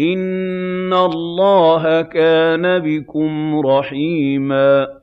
إِنَّ اللَّهَ كَانَ بِكُمْ رَحِيمًا